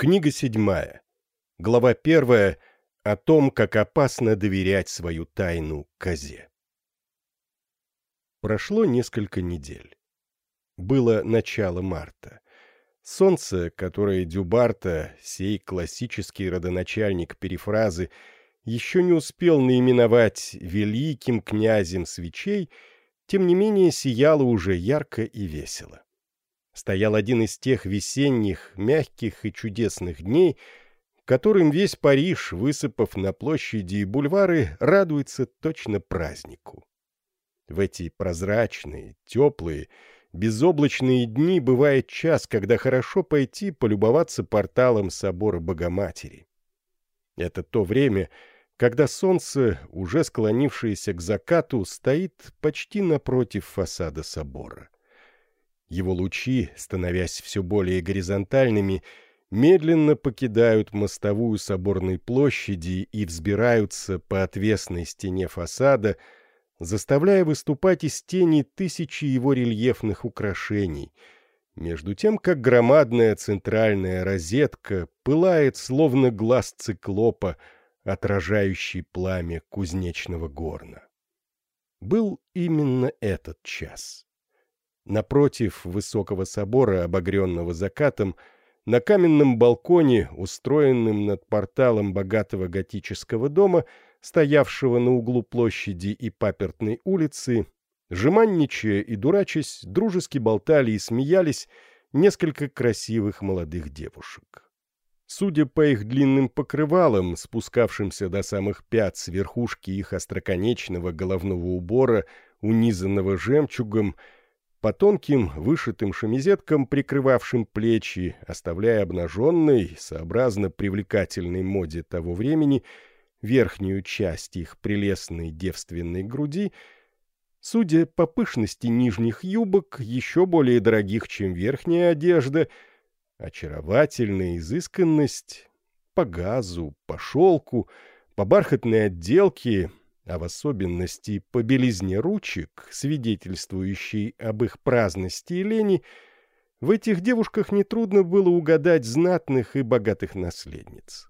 Книга седьмая. Глава первая о том, как опасно доверять свою тайну козе. Прошло несколько недель. Было начало марта. Солнце, которое Дюбарта, сей классический родоначальник перефразы, еще не успел наименовать великим князем свечей, тем не менее сияло уже ярко и весело стоял один из тех весенних, мягких и чудесных дней, которым весь Париж, высыпав на площади и бульвары, радуется точно празднику. В эти прозрачные, теплые, безоблачные дни бывает час, когда хорошо пойти полюбоваться порталом собора Богоматери. Это то время, когда солнце, уже склонившееся к закату, стоит почти напротив фасада собора. Его лучи, становясь все более горизонтальными, медленно покидают мостовую соборной площади и взбираются по отвесной стене фасада, заставляя выступать из тени тысячи его рельефных украшений, между тем как громадная центральная розетка пылает, словно глаз циклопа, отражающий пламя кузнечного горна. Был именно этот час. Напротив высокого собора, обогренного закатом, на каменном балконе, устроенном над порталом богатого готического дома, стоявшего на углу площади и папертной улицы, жеманничая и дурачась, дружески болтали и смеялись несколько красивых молодых девушек. Судя по их длинным покрывалам, спускавшимся до самых пят с верхушки их остроконечного головного убора, унизанного жемчугом, по тонким, вышитым шемизеткам, прикрывавшим плечи, оставляя обнаженной, сообразно привлекательной моде того времени, верхнюю часть их прелестной девственной груди, судя по пышности нижних юбок, еще более дорогих, чем верхняя одежда, очаровательная изысканность по газу, по шелку, по бархатной отделке — а в особенности по белизне ручек, свидетельствующей об их праздности и лени, в этих девушках нетрудно было угадать знатных и богатых наследниц.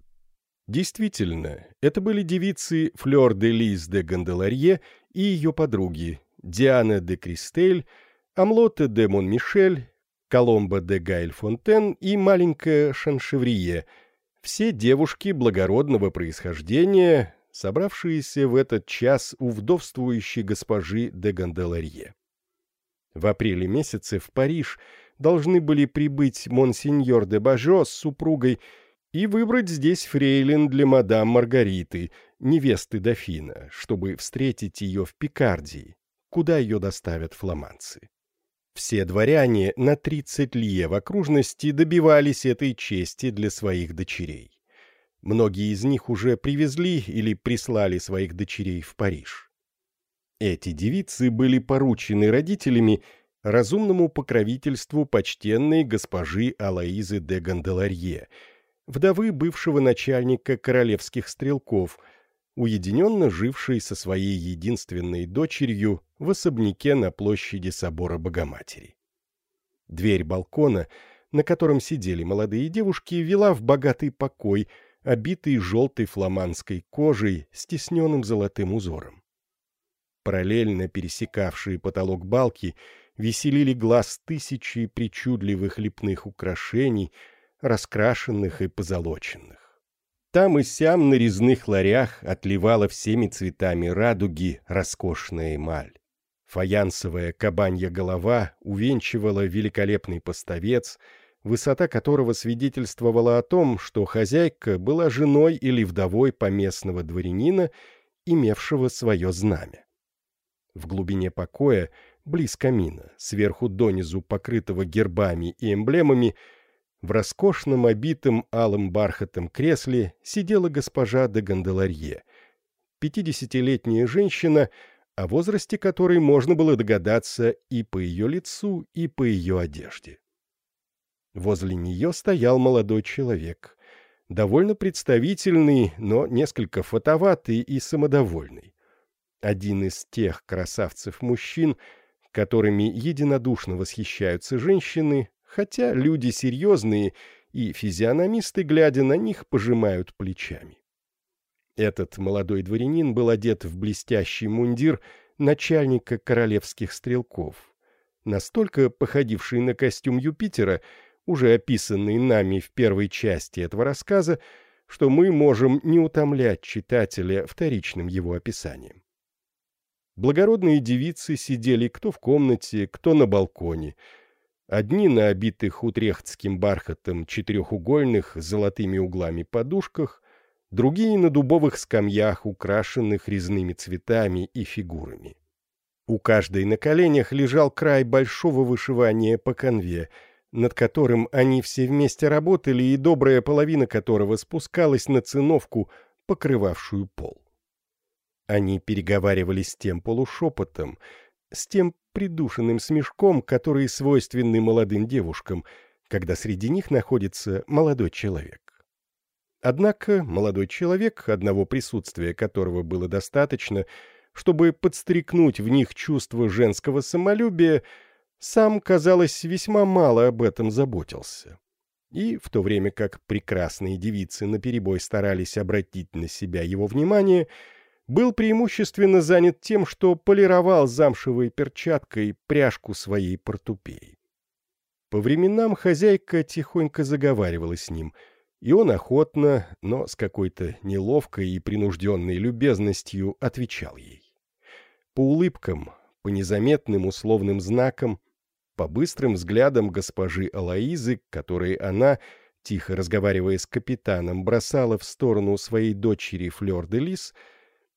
Действительно, это были девицы Флёр де Лиз де Ганделарье и ее подруги Диана де Кристель, Амлота де Монмишель, Коломба де Гайль-Фонтен и маленькая Шаншеврие, все девушки благородного происхождения, собравшиеся в этот час у вдовствующей госпожи де Ганделарье. В апреле месяце в Париж должны были прибыть монсеньор де Бажо с супругой и выбрать здесь фрейлин для мадам Маргариты, невесты дофина, чтобы встретить ее в Пикардии, куда ее доставят фламандцы. Все дворяне на 30 лье в окружности добивались этой чести для своих дочерей. Многие из них уже привезли или прислали своих дочерей в Париж. Эти девицы были поручены родителями разумному покровительству почтенной госпожи Алаизы де Ганделарье, вдовы бывшего начальника королевских стрелков, уединенно жившей со своей единственной дочерью в особняке на площади собора Богоматери. Дверь балкона, на котором сидели молодые девушки, вела в богатый покой – обитый желтой фламандской кожей с тисненным золотым узором. Параллельно пересекавшие потолок балки веселили глаз тысячи причудливых лепных украшений, раскрашенных и позолоченных. Там и сям на резных ларях отливала всеми цветами радуги роскошная эмаль. Фаянсовая кабанья голова увенчивала великолепный поставец — высота которого свидетельствовала о том, что хозяйка была женой или вдовой поместного дворянина, имевшего свое знамя. В глубине покоя, близ камина, сверху донизу покрытого гербами и эмблемами, в роскошном обитом алым бархатом кресле сидела госпожа де Ганделарье, пятидесятилетняя женщина, о возрасте которой можно было догадаться и по ее лицу, и по ее одежде. Возле нее стоял молодой человек, довольно представительный, но несколько фотоватый и самодовольный. Один из тех красавцев-мужчин, которыми единодушно восхищаются женщины, хотя люди серьезные и физиономисты, глядя на них, пожимают плечами. Этот молодой дворянин был одет в блестящий мундир начальника королевских стрелков, настолько походивший на костюм Юпитера, уже описанный нами в первой части этого рассказа, что мы можем не утомлять читателя вторичным его описанием. Благородные девицы сидели кто в комнате, кто на балконе. Одни на обитых утрехтским бархатом четырехугольных с золотыми углами подушках, другие на дубовых скамьях, украшенных резными цветами и фигурами. У каждой на коленях лежал край большого вышивания по конве, над которым они все вместе работали, и добрая половина которого спускалась на циновку, покрывавшую пол. Они переговаривались с тем полушепотом, с тем придушенным смешком, который свойственны молодым девушкам, когда среди них находится молодой человек. Однако молодой человек, одного присутствия которого было достаточно, чтобы подстрекнуть в них чувство женского самолюбия, сам, казалось, весьма мало об этом заботился. И в то время как прекрасные девицы наперебой старались обратить на себя его внимание — был преимущественно занят тем, что полировал замшевой перчаткой пряжку своей портупеи. По временам хозяйка тихонько заговаривала с ним, и он охотно, но с какой-то неловкой и принужденной любезностью отвечал ей. По улыбкам, по незаметным условным знакам, по быстрым взглядам госпожи Алаизы, которые она, тихо разговаривая с капитаном, бросала в сторону своей дочери Флёр де Лис —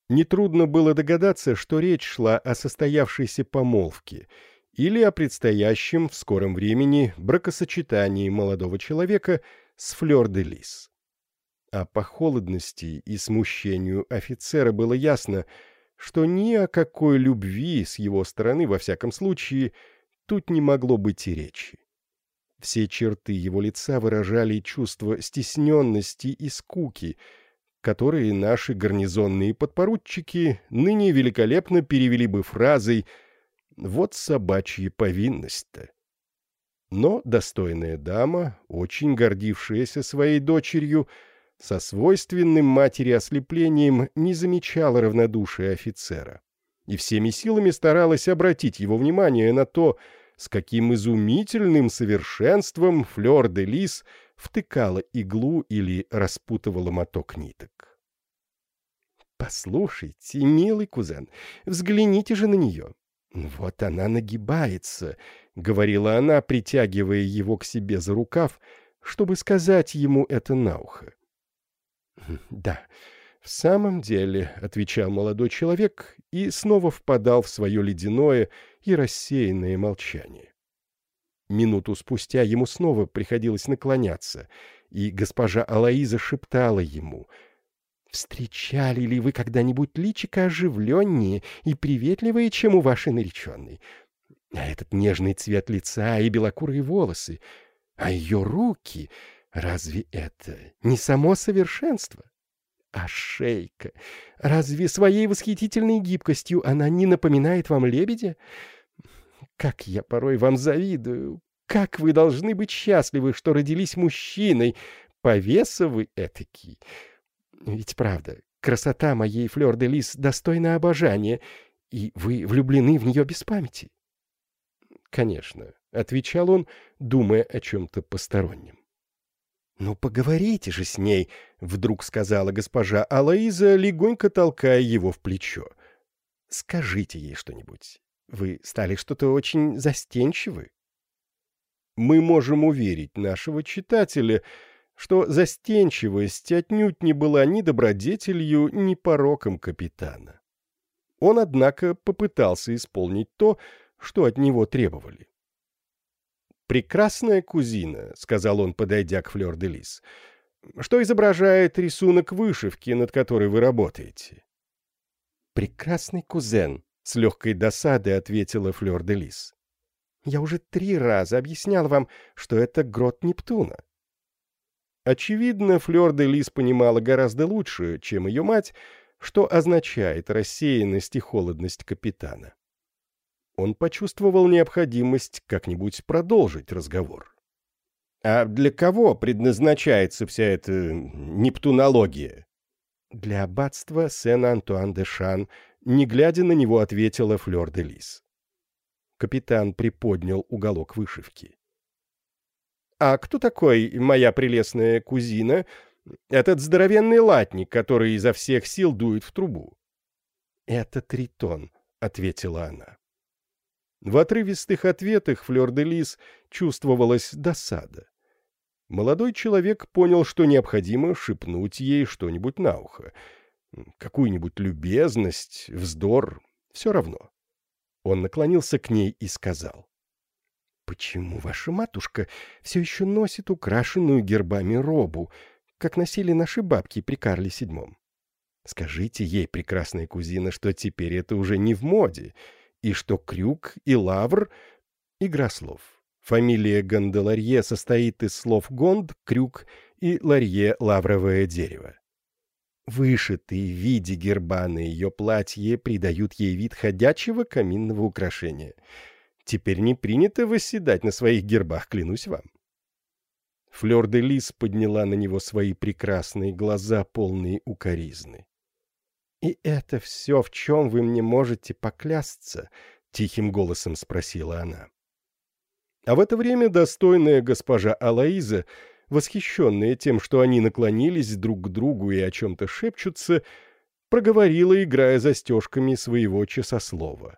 Нетрудно было догадаться, что речь шла о состоявшейся помолвке или о предстоящем в скором времени бракосочетании молодого человека с Флёр де Лис. А по холодности и смущению офицера было ясно, что ни о какой любви с его стороны, во всяком случае, тут не могло быть и речи. Все черты его лица выражали чувство стесненности и скуки — которые наши гарнизонные подпоручики ныне великолепно перевели бы фразой «Вот собачья повинность-то». Но достойная дама, очень гордившаяся своей дочерью, со свойственным матери ослеплением не замечала равнодушия офицера и всеми силами старалась обратить его внимание на то, с каким изумительным совершенством Флёр де Лис — втыкала иглу или распутывала моток ниток. «Послушайте, милый кузен, взгляните же на нее. Вот она нагибается», — говорила она, притягивая его к себе за рукав, чтобы сказать ему это на ухо. «Да, в самом деле», — отвечал молодой человек и снова впадал в свое ледяное и рассеянное молчание. Минуту спустя ему снова приходилось наклоняться, и госпожа Алаиза шептала ему «Встречали ли вы когда-нибудь личико оживленнее и приветливее, чем у вашей нареченной? А этот нежный цвет лица и белокурые волосы, а ее руки, разве это не само совершенство?» А шейка? Разве своей восхитительной гибкостью она не напоминает вам лебедя? Как я порой вам завидую! Как вы должны быть счастливы, что родились мужчиной! Повеса вы этакий! Ведь правда, красота моей Флёр де Лис достойна обожания, и вы влюблены в нее без памяти. Конечно, — отвечал он, думая о чем-то постороннем. «Ну, поговорите же с ней», — вдруг сказала госпожа Алаиза, легонько толкая его в плечо. «Скажите ей что-нибудь. Вы стали что-то очень застенчивы. Мы можем уверить нашего читателя, что застенчивость отнюдь не была ни добродетелью, ни пороком капитана. Он, однако, попытался исполнить то, что от него требовали. «Прекрасная кузина», — сказал он, подойдя к Флёр-де-Лис, — «что изображает рисунок вышивки, над которой вы работаете». «Прекрасный кузен», — с легкой досадой ответила Флёр де Лис. «Я уже три раза объяснял вам, что это грот Нептуна». Очевидно, Флёр де Лис понимала гораздо лучше, чем ее мать, что означает рассеянность и холодность капитана. Он почувствовал необходимость как-нибудь продолжить разговор. А для кого предназначается вся эта нептунология? Для аббатства Сен-Антуан-де-Шан, не глядя на него, ответила Флёр де Лис. Капитан приподнял уголок вышивки. «А кто такой моя прелестная кузина? Этот здоровенный латник, который изо всех сил дует в трубу». «Это Тритон», — ответила она. В отрывистых ответах Флёр де Лис чувствовалась досада. Молодой человек понял, что необходимо шепнуть ей что-нибудь на ухо. Какую-нибудь любезность, вздор, все равно. Он наклонился к ней и сказал. «Почему ваша матушка все еще носит украшенную гербами робу, как носили наши бабки при Карле VII? Скажите ей, прекрасная кузина, что теперь это уже не в моде, и что крюк и лавр — игра слов. Фамилия Ганделарье состоит из слов «гонд», «крюк» и «ларье» — лавровое дерево. Вышитые в виде герба на ее платье придают ей вид ходячего каминного украшения. Теперь не принято восседать на своих гербах, клянусь вам. Флёр де Лис подняла на него свои прекрасные глаза, полные укоризны. «И это все, в чем вы мне можете поклясться?» — тихим голосом спросила она. А в это время достойная госпожа Алаиза, восхищенная тем, что они наклонились друг к другу и о чем-то шепчутся, проговорила, играя застежками своего часослова.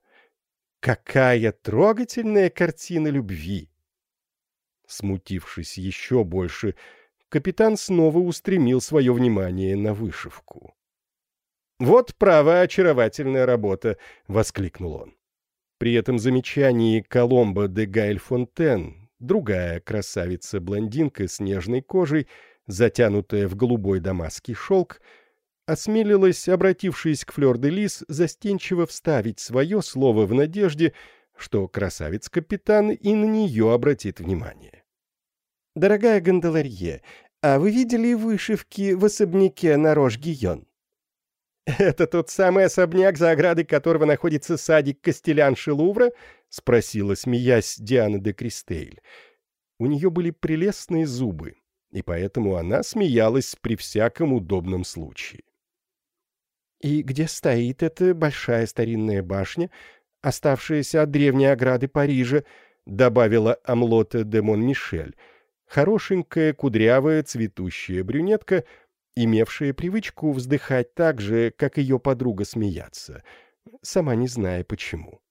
«Какая трогательная картина любви!» Смутившись еще больше, капитан снова устремил свое внимание на вышивку. «Вот право очаровательная работа!» — воскликнул он. При этом замечании Коломбо де Гайль-Фонтен, другая красавица-блондинка с нежной кожей, затянутая в голубой дамасский шелк, осмелилась, обратившись к Флёр де Лис, застенчиво вставить свое слово в надежде, что красавец-капитан и на нее обратит внимание. «Дорогая Гондоларье, а вы видели вышивки в особняке на Рош-Гийон?» «Это тот самый особняк, за оградой которого находится садик Костелянши Лувра?» — спросила, смеясь, Диана де Кристейль. У нее были прелестные зубы, и поэтому она смеялась при всяком удобном случае. «И где стоит эта большая старинная башня, оставшаяся от древней ограды Парижа?» — добавила Амлота де Монмишель, хорошенькая, кудрявая, цветущая брюнетка — имевшая привычку вздыхать так же, как ее подруга смеяться, сама не зная почему.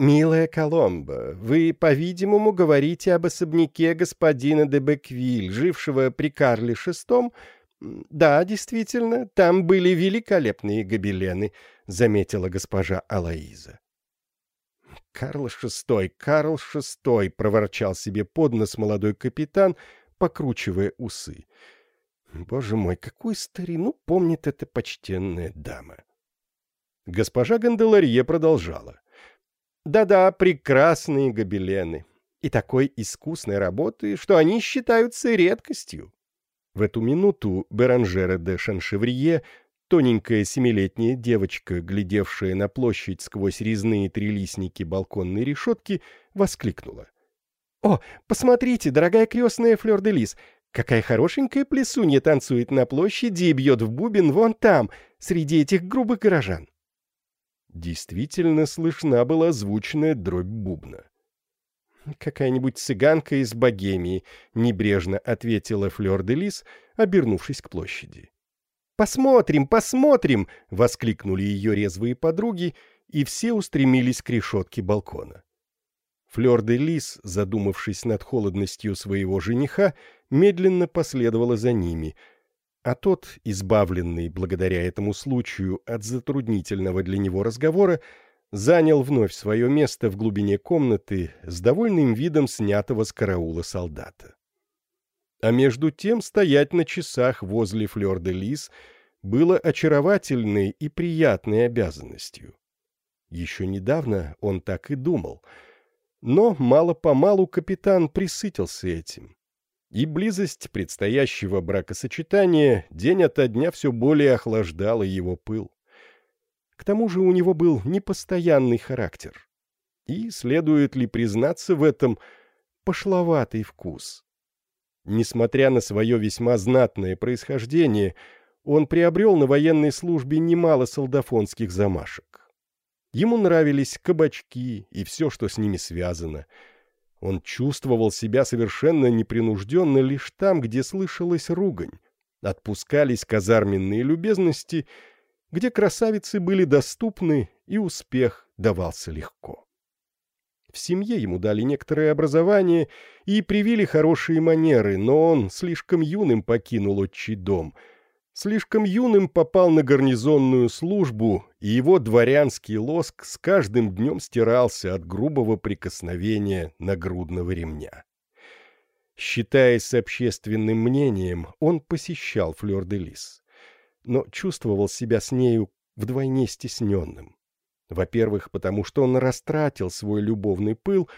«Милая Коломбо, вы, по-видимому, говорите об особняке господина де Беквиль, жившего при Карле VI. Да, действительно, там были великолепные гобелены», — заметила госпожа Алаиза. «Карл VI, Карл VI», — проворчал себе под нос молодой капитан, покручивая усы. Боже мой, какую старину помнит эта почтенная дама. Госпожа Ганделарье продолжала. Да-да, прекрасные гобелены. И такой искусной работы, что они считаются редкостью. В эту минуту Беранжера де Шаншеврие, тоненькая семилетняя девочка, глядевшая на площадь сквозь резные трилистники балконной решетки, воскликнула. «О, посмотрите, дорогая крестная Флёр де Лис, Какая хорошенькая плесунья танцует на площади и бьет в бубен вон там, среди этих грубых горожан. Действительно слышна была звучная дробь бубна. «Какая-нибудь цыганка из Богемии», — небрежно ответила Флёр де Лис, обернувшись к площади. «Посмотрим, посмотрим!» — воскликнули ее резвые подруги, и все устремились к решетке балкона. Флёр де Лис, задумавшись над холодностью своего жениха, медленно последовала за ними, а тот, избавленный благодаря этому случаю от затруднительного для него разговора, занял вновь свое место в глубине комнаты с довольным видом снятого с караула солдата. А между тем стоять на часах возле Флёр де Лис было очаровательной и приятной обязанностью. Еще недавно он так и думал — но мало-помалу капитан присытился этим. И близость предстоящего бракосочетания день ото дня все более охлаждала его пыл. К тому же у него был непостоянный характер. И, следует ли признаться в этом, пошловатый вкус. Несмотря на свое весьма знатное происхождение, он приобрел на военной службе немало солдафонских замашек. Ему нравились кабачки и все, что с ними связано. Он чувствовал себя совершенно непринужденно лишь там, где слышалась ругань, отпускались казарменные любезности, где красавицы были доступны и успех давался легко. В семье ему дали некоторое образование и привили хорошие манеры, но он слишком юным покинул отчий дом. Слишком юным попал на гарнизонную службу, и его дворянский лоск с каждым днем стирался от грубого прикосновения нагрудного ремня. Считаясь общественным мнением, он посещал Флёр-де-Лис, но чувствовал себя с нею вдвойне стесненным. Во-первых, потому что он растратил свой любовный пыл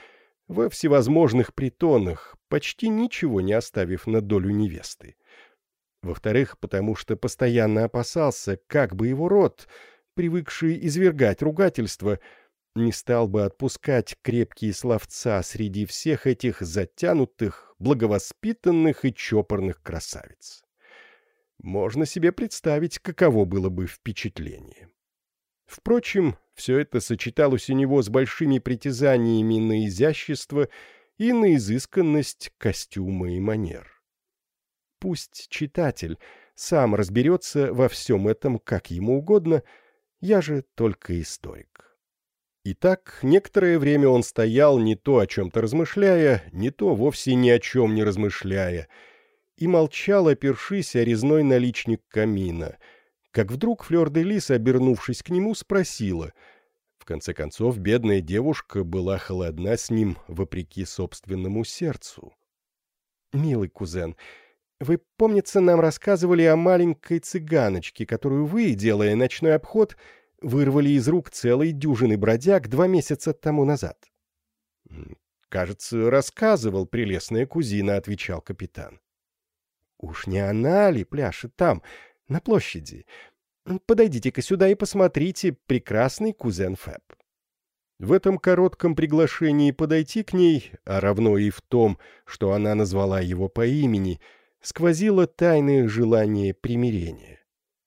во всевозможных притонах, почти ничего не оставив на долю невесты. Во-вторых, потому что постоянно опасался, как бы его род, привыкший извергать ругательства, не стал бы отпускать крепкие словца среди всех этих затянутых, благовоспитанных и чопорных красавиц. Можно себе представить, каково было бы впечатление. Впрочем, все это сочеталось у него с большими притязаниями на изящество и на изысканность костюма и манер. Пусть читатель сам разберется во всем этом как ему угодно, я же только историк. Итак, некоторое время он стоял, не то о чем-то размышляя, не то вовсе ни о чем не размышляя, и молчал, опершись о резной наличник камина — как вдруг Флёр де Лис, обернувшись к нему, спросила. В конце концов, бедная девушка была холодна с ним, вопреки собственному сердцу. «Милый кузен, вы, помнится, нам рассказывали о маленькой цыганочке, которую вы, делая ночной обход, вырвали из рук целой дюжины бродяг два месяца тому назад». «Кажется, рассказывал прелестная кузина», — отвечал капитан. «Уж не она ли пляшет там?» на площади. Подойдите-ка сюда и посмотрите, прекрасный кузен Фэб». В этом коротком приглашении подойти к ней, а равно и в том, что она назвала его по имени, сквозило тайное желание примирения.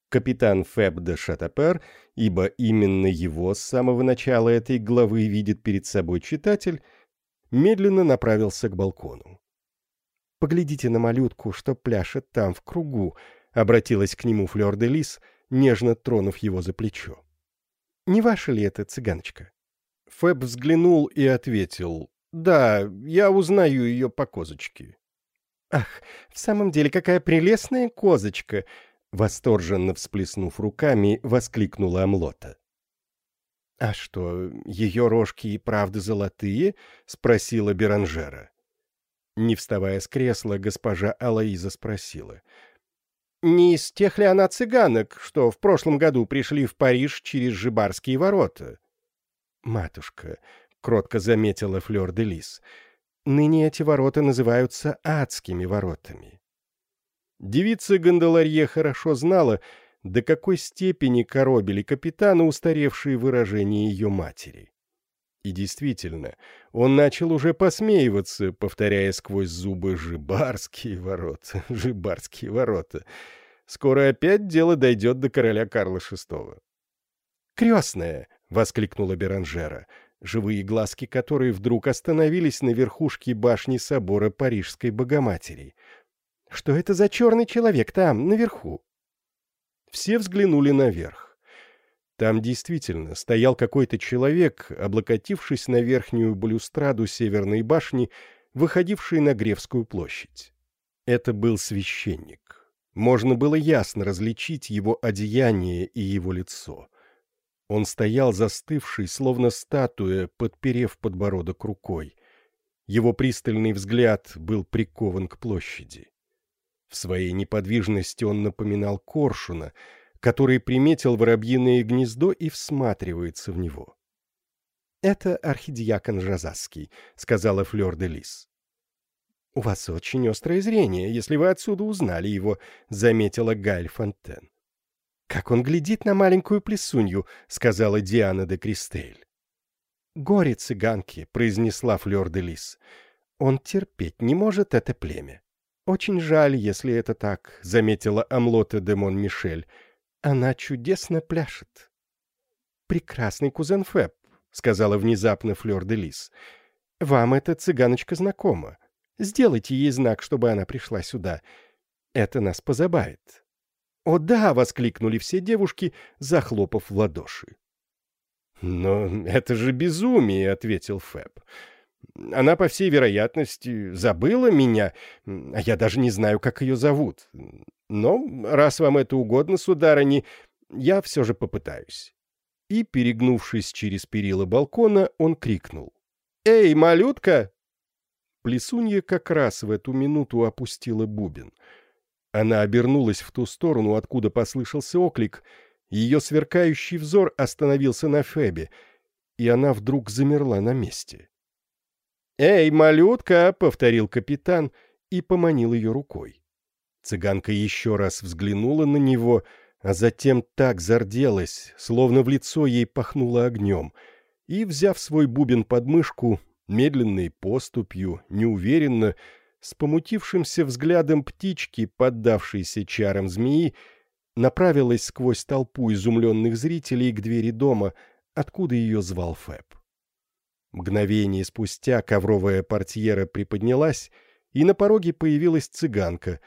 Капитан Фэб де Шатапер, ибо именно его с самого начала этой главы видит перед собой читатель, медленно направился к балкону. «Поглядите на малютку, что пляшет там в кругу», — обратилась к нему Флёр де Лис, нежно тронув его за плечо. «Не ваша ли это цыганочка?» Фэб взглянул и ответил. «Да, я узнаю ее по козочке». «Ах, в самом деле, какая прелестная козочка!» Восторженно всплеснув руками, воскликнула Амлота. «А что, ее рожки и правда золотые?» — спросила Беранжера. Не вставая с кресла, госпожа Алаиза спросила — не из тех ли она цыганок, что в прошлом году пришли в Париж через Жибарские ворота? Матушка, — кротко заметила Флёр де Лис, — ныне эти ворота называются адскими воротами. Девица Гондоларье хорошо знала, до какой степени коробили капитана устаревшие выражения ее матери. И действительно, он начал уже посмеиваться, повторяя сквозь зубы «Жибарские ворота, Жибарские ворота». Скоро опять дело дойдет до короля Карла VI. «Крестная!» — воскликнула Беранжера, живые глазки которой вдруг остановились на верхушке башни собора Парижской Богоматери. «Что это за черный человек там, наверху?» Все взглянули наверх. Там действительно стоял какой-то человек, облокотившись на верхнюю балюстраду северной башни, выходившей на Гревскую площадь. Это был священник. Можно было ясно различить его одеяние и его лицо. Он стоял застывший, словно статуя, подперев подбородок рукой. Его пристальный взгляд был прикован к площади. В своей неподвижности он напоминал коршуна — который приметил воробьиное гнездо и всматривается в него. «Это архидиакон Жазаский», — сказала Флёр де Лис. «У вас очень острое зрение, если вы отсюда узнали его», — заметила Галь Фонтен. «Как он глядит на маленькую плесунью», — сказала Диана де Кристель. «Горе цыганки», — произнесла Флёр де Лис. «Он терпеть не может это племя». «Очень жаль, если это так», — заметила Амлота де Мон-Мишель. «Она чудесно пляшет». «Прекрасный кузен Фэб», — сказала внезапно Флёр де Лис. «Вам эта цыганочка знакома. Сделайте ей знак, чтобы она пришла сюда. Это нас позабавит». «О да!» — воскликнули все девушки, захлопав в ладоши. «Но это же безумие», — ответил Фэб. Она, по всей вероятности, забыла меня, а я даже не знаю, как ее зовут. Но, раз вам это угодно, сударыни, я все же попытаюсь». И, перегнувшись через перила балкона, он крикнул. «Эй, малютка!» Плесунья как раз в эту минуту опустила бубен. Она обернулась в ту сторону, откуда послышался оклик. Ее сверкающий взор остановился на Фебе, и она вдруг замерла на месте. «Эй, малютка!» — повторил капитан и поманил ее рукой. Цыганка еще раз взглянула на него, а затем так зарделась, словно в лицо ей пахнуло огнем, и, взяв свой бубен под мышку, медленной поступью, неуверенно, с помутившимся взглядом птички, поддавшейся чарам змеи, направилась сквозь толпу изумленных зрителей к двери дома, откуда ее звал Фэб. Мгновение спустя ковровая портьера приподнялась, и на пороге появилась цыганка,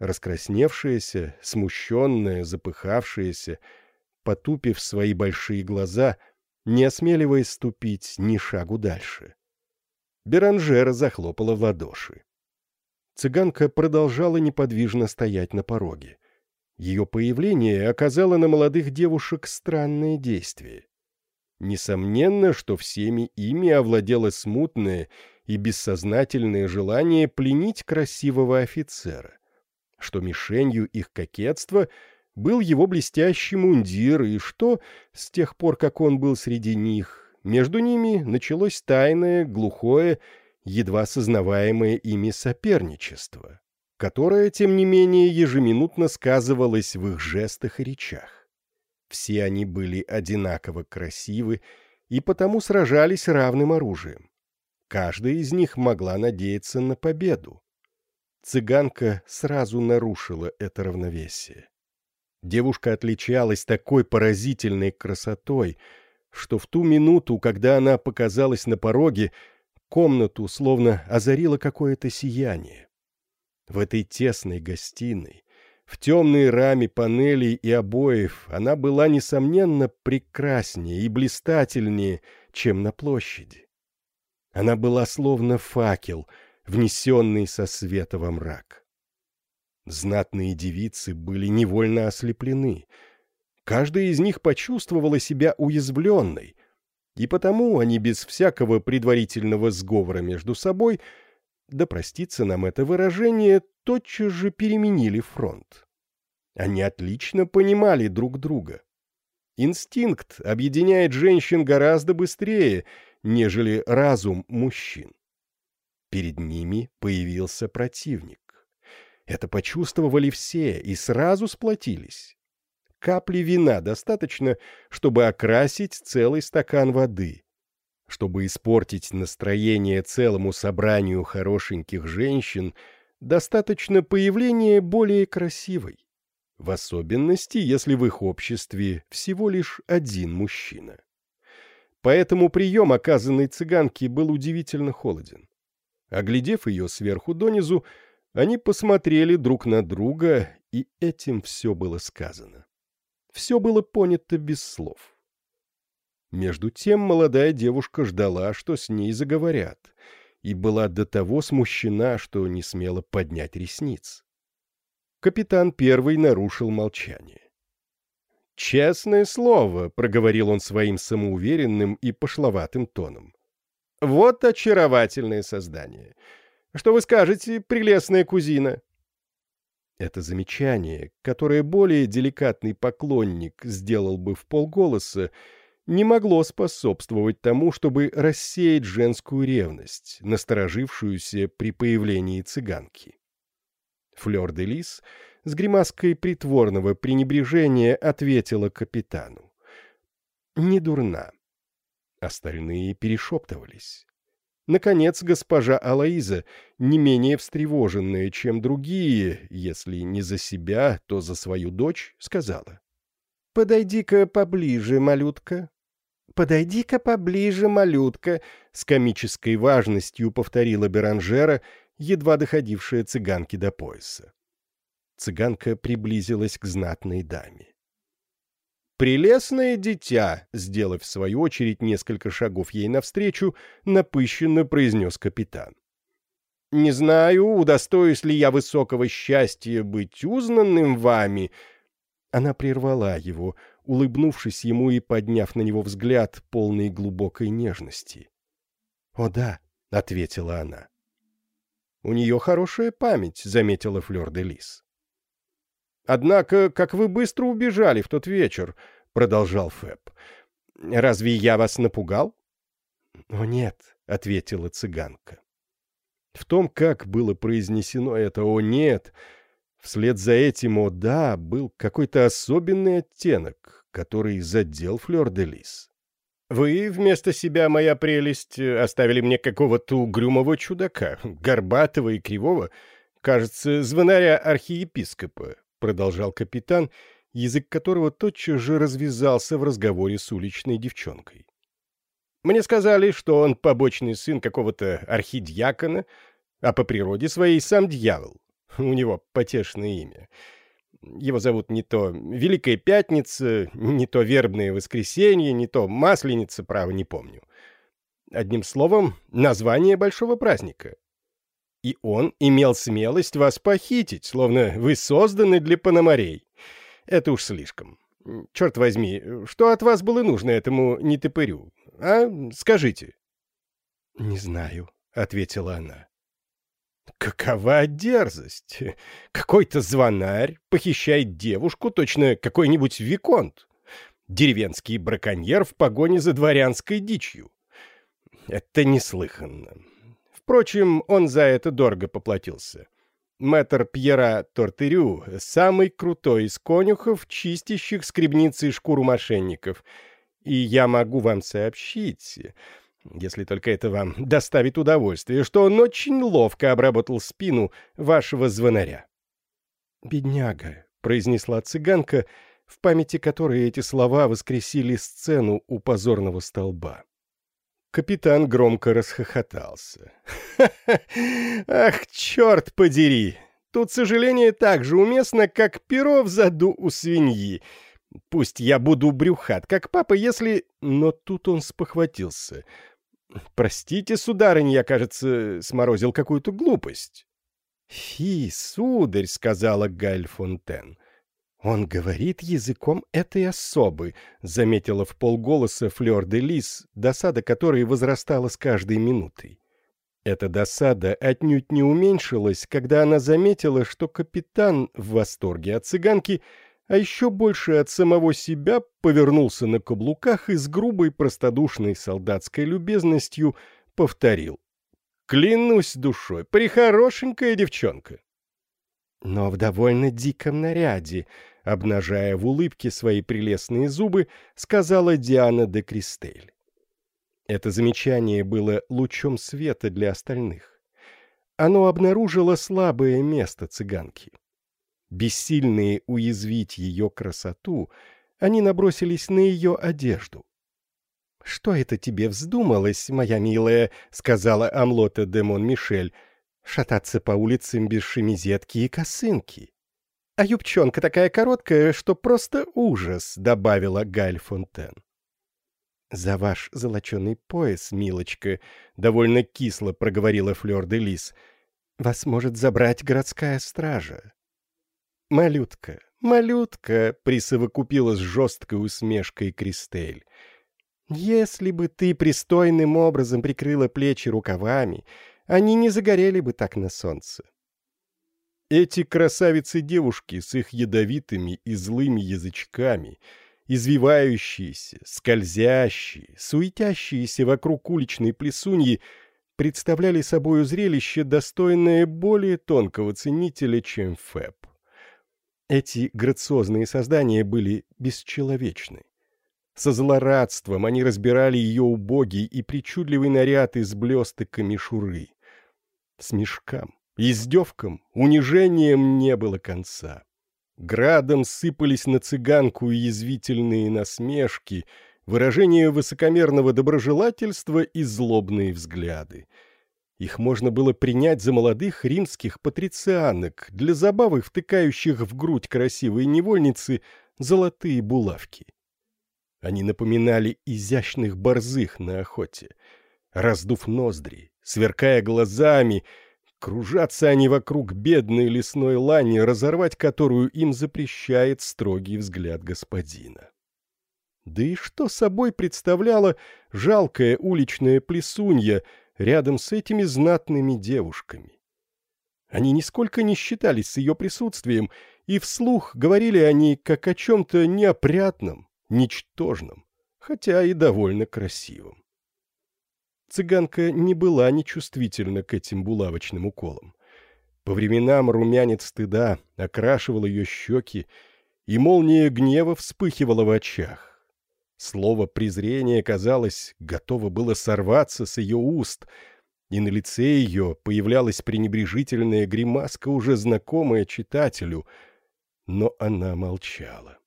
раскрасневшаяся, смущенная, запыхавшаяся, потупив свои большие глаза, не осмеливаясь ступить ни шагу дальше. Беранжера захлопала в ладоши. Цыганка продолжала неподвижно стоять на пороге. Ее появление оказало на молодых девушек странное действие. Несомненно, что всеми ими овладело смутное и бессознательное желание пленить красивого офицера, что мишенью их кокетства был его блестящий мундир, и что, с тех пор, как он был среди них, между ними началось тайное, глухое, едва сознаваемое ими соперничество, которое, тем не менее, ежеминутно сказывалось в их жестах и речах. Все они были одинаково красивы и потому сражались равным оружием. Каждая из них могла надеяться на победу. Цыганка сразу нарушила это равновесие. Девушка отличалась такой поразительной красотой, что в ту минуту, когда она показалась на пороге, комнату словно озарило какое-то сияние. В этой тесной гостиной, в темной раме панелей и обоев она была, несомненно, прекраснее и блистательнее, чем на площади. Она была словно факел, внесенный со света во мрак. Знатные девицы были невольно ослеплены. Каждая из них почувствовала себя уязвленной, и потому они без всякого предварительного сговора между собой — да простится нам это выражение, тотчас же переменили фронт. Они отлично понимали друг друга. Инстинкт объединяет женщин гораздо быстрее, нежели разум мужчин. Перед ними появился противник. Это почувствовали все и сразу сплотились. Капли вина достаточно, чтобы окрасить целый стакан воды. Чтобы испортить настроение целому собранию хорошеньких женщин, достаточно появления более красивой. В особенности, если в их обществе всего лишь один мужчина. Поэтому прием, оказанный цыганке, был удивительно холоден. Оглядев ее сверху донизу, они посмотрели друг на друга, и этим все было сказано. Все было понято без слов. Между тем молодая девушка ждала, что с ней заговорят, и была до того смущена, что не смела поднять ресниц. Капитан первый нарушил молчание. «Честное слово», — проговорил он своим самоуверенным и пошловатым тоном. «Вот очаровательное создание. Что вы скажете, прелестная кузина?» Это замечание, которое более деликатный поклонник сделал бы в полголоса, — не могло способствовать тому, чтобы рассеять женскую ревность, насторожившуюся при появлении цыганки. Флёр де Лис с гримаской притворного пренебрежения ответила капитану. «Не дурна». Остальные перешептывались. Наконец, госпожа Алаиза, не менее встревоженная, чем другие, если не за себя, то за свою дочь, сказала. «Подойди-ка поближе, малютка». «Подойди-ка поближе, малютка», — с комической важностью повторила Беранжера, едва доходившая цыганки до пояса. Цыганка приблизилась к знатной даме. «Прелестное дитя!» — сделав в свою очередь несколько шагов ей навстречу, напыщенно произнес капитан. «Не знаю, удостоюсь ли я высокого счастья быть узнанным вами...» Она прервала его, улыбнувшись ему и подняв на него взгляд, полный глубокой нежности. «О да», — ответила она. «У нее хорошая память», — заметила Флёр де Лис. «Однако, как вы быстро убежали в тот вечер», — продолжал Фэб. «Разве я вас напугал?» «О, нет», — ответила цыганка. В том, как было произнесено это «о, нет», вслед за этим «о, да» был какой-то особенный оттенок, который задел Флёр де Лис. «Вы вместо себя, моя прелесть, оставили мне какого-то угрюмого чудака, горбатого и кривого, кажется, звонаря архиепископа, продолжал капитан, язык которого тотчас же развязался в разговоре с уличной девчонкой. Мне сказали, что он побочный сын какого-то архидьякона, а по природе своей сам дьявол. У него потешное имя. Его зовут не то Великая Пятница, не то Вербное Воскресенье, не то Масленица, право не помню. Одним словом, название большого праздника и он имел смелость вас похитить, словно вы созданы для пономарей. Это уж слишком. Черт возьми, что от вас было нужно этому нетопырю? А, скажите. — Не знаю, — ответила она. — Какова дерзость! Какой-то звонарь похищает девушку, точно какой-нибудь виконт. Деревенский браконьер в погоне за дворянской дичью. Это неслыханно. Впрочем, он за это дорого поплатился. Мэтр Пьера Тортерю — самый крутой из конюхов, чистящих скребницы и шкуру мошенников. И я могу вам сообщить, если только это вам доставит удовольствие, что он очень ловко обработал спину вашего звонаря. «Бедняга», — произнесла цыганка, в памяти которой эти слова воскресили сцену у позорного столба. Капитан громко расхохотался. Ах, черт подери! Тут сожаление так же уместно, как перо в заду у свиньи. Пусть я буду брюхат, как папа, если... Но тут он спохватился. Простите, сударынь, я, кажется, сморозил какую-то глупость. «Фи, сударь», — сказала Галь Фонтен, «Он говорит языком этой особы», — заметила в полголоса Флёр де Лис, досада которой возрастала с каждой минутой. Эта досада отнюдь не уменьшилась, когда она заметила, что капитан в восторге от цыганки, а еще больше от самого себя, повернулся на каблуках и с грубой простодушной солдатской любезностью повторил. «Клянусь душой, прихорошенькая девчонка!» Но в довольно диком наряде, обнажая в улыбке свои прелестные зубы, сказала Диана де Кристель. Это замечание было лучом света для остальных. Оно обнаружило слабое место цыганки. Бессильные уязвить ее красоту, они набросились на ее одежду. «Что это тебе вздумалось, моя милая?» — сказала Амлота де Мон-Мишель. «Шататься по улицам без шемизетки и косынки». «А юбчонка такая короткая, что просто ужас», — добавила Галь Фонтен. «За ваш золоченый пояс, милочка», — довольно кисло проговорила Флёр де Лис, — «вас может забрать городская стража». «Малютка, малютка», — присовокупила с жесткой усмешкой Кристель, — «если бы ты пристойным образом прикрыла плечи рукавами, они не загорели бы так на солнце. Эти красавицы-девушки с их ядовитыми и злыми язычками, извивающиеся, скользящие, суетящиеся вокруг уличной плесуньи, представляли собою зрелище, достойное более тонкого ценителя, чем Фэб. Эти грациозные создания были бесчеловечны. Со злорадством они разбирали ее убогий и причудливый наряд из блесток и мишуры. Смешкам, издевкам, унижением не было конца. Градом сыпались на цыганку язвительные насмешки, выражения высокомерного доброжелательства и злобные взгляды. Их можно было принять за молодых римских патрицианок, для забавы втыкающих в грудь красивой невольницы золотые булавки. Они напоминали изящных борзых на охоте. Раздув ноздри, сверкая глазами, кружатся они вокруг бедной лесной лани, разорвать которую им запрещает строгий взгляд господина. Да и что собой представляла жалкая уличная плесунья рядом с этими знатными девушками? Они нисколько не считались с ее присутствием, и вслух говорили они как о чем-то неопрятном, ничтожным, хотя и довольно красивым. Цыганка не была нечувствительна к этим булавочным уколам. По временам румянец стыда окрашивал ее щеки, и молния гнева вспыхивала в очах. Слово презрения, казалось, готово было сорваться с ее уст, и на лице ее появлялась пренебрежительная гримаска, уже знакомая читателю, но она молчала.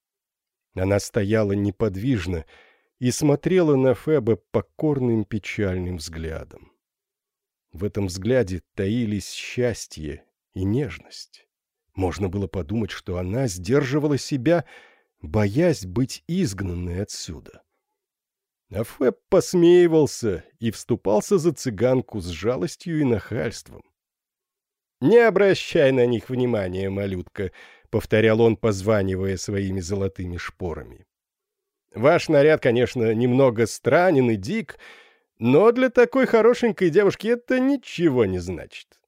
Она стояла неподвижно и смотрела на Феба покорным печальным взглядом. В этом взгляде таились счастье и нежность. Можно было подумать, что она сдерживала себя, боясь быть изгнанной отсюда. А Феб посмеивался и вступался за цыганку с жалостью и нахальством. «Не обращай на них внимания, малютка», — повторял он, позванивая своими золотыми шпорами. «Ваш наряд, конечно, немного странен и дик, но для такой хорошенькой девушки это ничего не значит».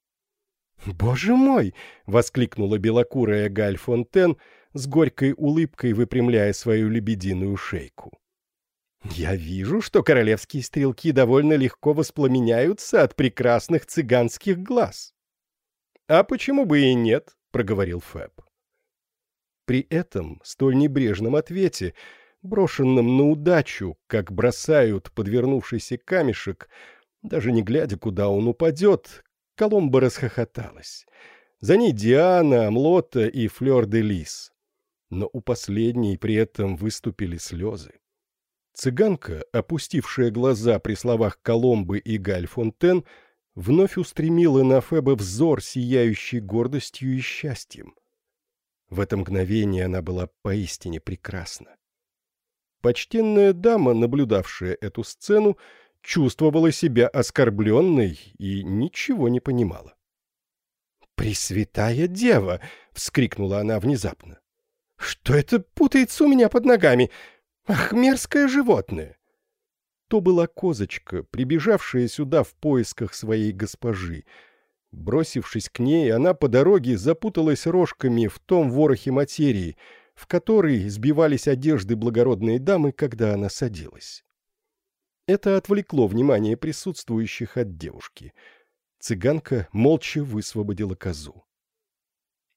«Боже мой!» — воскликнула белокурая Галь Фонтен, с горькой улыбкой выпрямляя свою лебединую шейку. «Я вижу, что королевские стрелки довольно легко воспламеняются от прекрасных цыганских глаз». «А почему бы и нет?» — проговорил Фэб. При этом столь небрежном ответе, брошенном на удачу, как бросают подвернувшийся камешек, даже не глядя, куда он упадет, Коломба расхохоталась. За ней Диана, Амлота и Флёр де Лис. Но у последней при этом выступили слезы. Цыганка, опустившая глаза при словах Коломбы и Галь вновь устремила на Феба взор, сияющий гордостью и счастьем. В это мгновение она была поистине прекрасна. Почтенная дама, наблюдавшая эту сцену, чувствовала себя оскорбленной и ничего не понимала. «Пресвятая дева!» — вскрикнула она внезапно. «Что это путается у меня под ногами? Ах, мерзкое животное!» То была козочка, прибежавшая сюда в поисках своей госпожи — Бросившись к ней, она по дороге запуталась рожками в том ворохе материи, в который сбивались одежды благородной дамы, когда она садилась. Это отвлекло внимание присутствующих от девушки. Цыганка молча высвободила козу.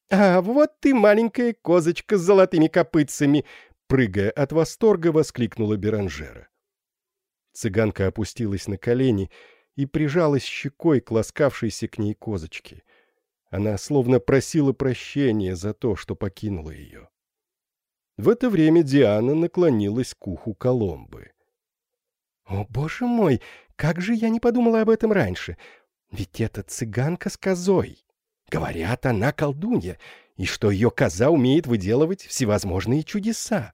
«А вот ты, маленькая козочка с золотыми копытцами!» Прыгая от восторга, воскликнула Беранжера. Цыганка опустилась на колени прижалась щекой к ласкавшейся к ней козочке. Она словно просила прощения за то, что покинула ее. В это время Диана наклонилась к уху Коломбы. «О, боже мой, как же я не подумала об этом раньше! Ведь это цыганка с козой! Говорят, она колдунья, и что ее коза умеет выделывать всевозможные чудеса!»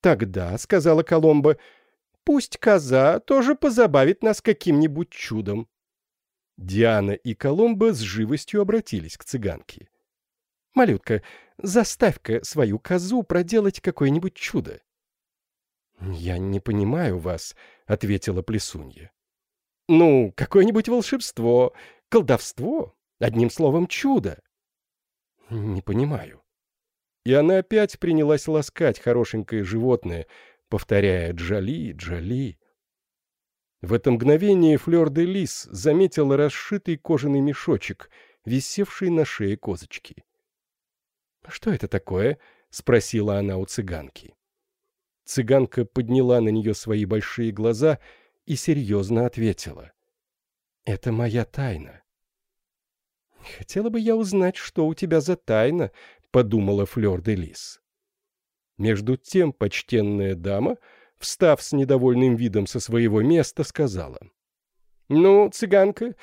«Тогда, — сказала Коломба, — Пусть коза тоже позабавит нас каким-нибудь чудом. Диана и Коломба с живостью обратились к цыганке. «Малютка, заставь-ка свою козу проделать какое-нибудь чудо». «Я не понимаю вас», — ответила Плесунья. «Ну, какое-нибудь волшебство, колдовство, одним словом, чудо». «Не понимаю». И она опять принялась ласкать хорошенькое животное — повторяя «Джоли, Джоли». В это мгновение Флёр де Лис заметила расшитый кожаный мешочек, висевший на шее козочки. «Что это такое?» — спросила она у цыганки. Цыганка подняла на нее свои большие глаза и серьезно ответила. «Это моя тайна». «Хотела бы я узнать, что у тебя за тайна», — подумала Флёр де Лис. Между тем почтенная дама, встав с недовольным видом со своего места, сказала. «Ну, цыганка,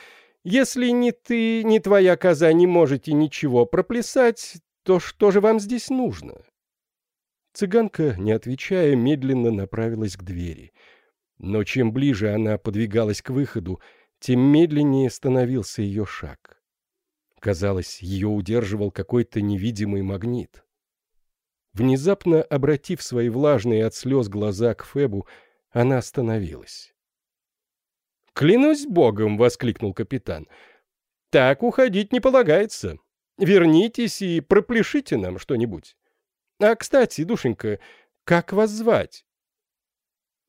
если ни ты, ни твоя коза не можете ничего проплясать, то что же вам здесь нужно?» Цыганка, не отвечая, медленно направилась к двери. Но чем ближе она подвигалась к выходу, тем медленнее становился ее шаг. Казалось, ее удерживал какой-то невидимый магнит. Внезапно обратив свои влажные от слез глаза к Фебу, она остановилась. «Клянусь богом!» — воскликнул капитан. «Так уходить не полагается. Вернитесь и пропляшите нам что-нибудь. А, кстати, душенька, как вас звать?»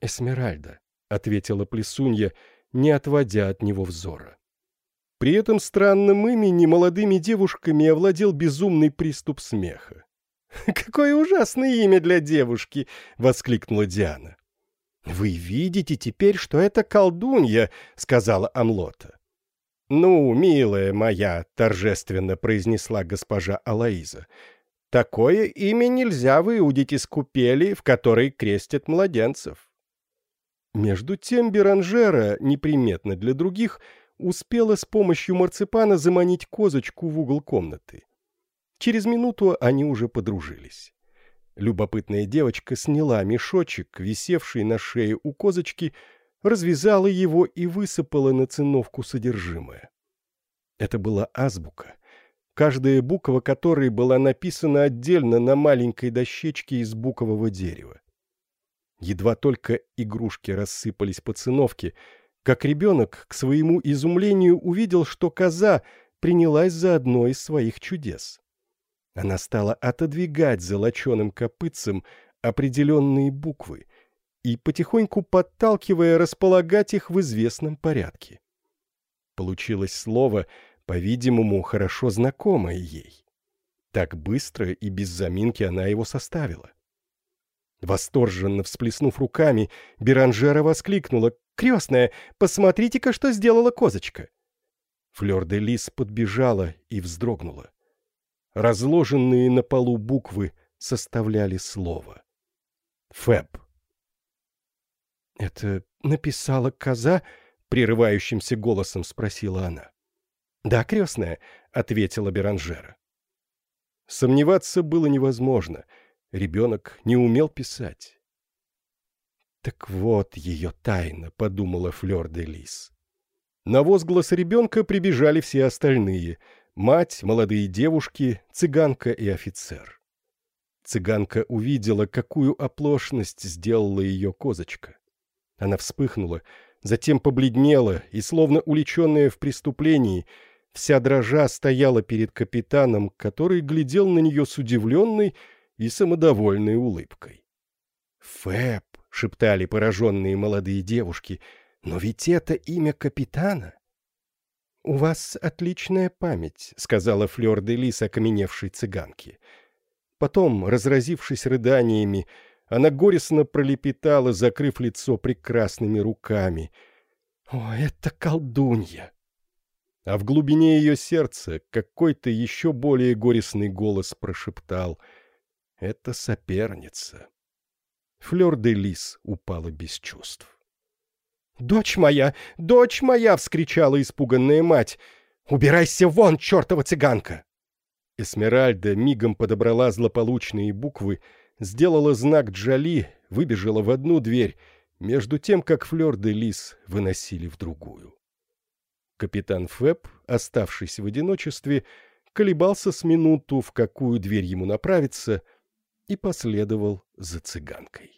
«Эсмеральда», — ответила Плесунья, не отводя от него взора. При этом странным имени молодыми девушками овладел безумный приступ смеха. «Какое ужасное имя для девушки!» — воскликнула Диана. «Вы видите теперь, что это колдунья», — сказала Амлота. «Ну, милая моя», — торжественно произнесла госпожа Алаиза, — «такое имя нельзя выудить из купели, в которой крестят младенцев». Между тем Беранжера, неприметно для других, успела с помощью марципана заманить козочку в угол комнаты. Через минуту они уже подружились. Любопытная девочка сняла мешочек, висевший на шее у козочки, развязала его и высыпала на циновку содержимое. Это была азбука, каждая буква которой была написана отдельно на маленькой дощечке из букового дерева. Едва только игрушки рассыпались по циновке, как ребенок, к своему изумлению, увидел, что коза принялась за одно из своих чудес. Она стала отодвигать золоченым копытцем определенные буквы и, потихоньку подталкивая, располагать их в известном порядке. Получилось слово, по-видимому, хорошо знакомое ей. Так быстро и без заминки она его составила. Восторженно всплеснув руками, Беранжера воскликнула «Крестная, посмотрите-ка, что сделала козочка!» Флёр де Лис подбежала и вздрогнула. Разложенные на полу буквы составляли слово. Фэб. «Это написала коза?» — прерывающимся голосом спросила она. «Да, крестная», — ответила Беранжера. Сомневаться было невозможно. Ребенок не умел писать. «Так вот ее тайна», — подумала Флёр де Лис. На возглас ребенка прибежали все остальные — Мать, молодые девушки, цыганка и офицер. Цыганка увидела, какую оплошность сделала ее козочка. Она вспыхнула, затем побледнела и, словно уличенная в преступлении, вся дрожа стояла перед капитаном, который глядел на нее с удивленной и самодовольной улыбкой. «Фэб!» — шептали пораженные молодые девушки. «Но ведь это имя капитана!» «У вас отличная память», — сказала Флёр де Лис окаменевшей цыганке. Потом, разразившись рыданиями, она горестно пролепетала, закрыв лицо прекрасными руками. «О, это колдунья!» А в глубине ее сердца какой-то еще более горестный голос прошептал «Это соперница». Флёр де Лис упала без чувств. «Дочь моя! Дочь моя!» — вскричала испуганная мать. «Убирайся вон, чертова цыганка!» Эсмеральда мигом подобрала злополучные буквы, сделала знак Джали, выбежала в одну дверь, между тем, как Флёр де Лис выносили в другую. Капитан Фэб, оставшийся в одиночестве, колебался с минуту, в какую дверь ему направиться, и последовал за цыганкой.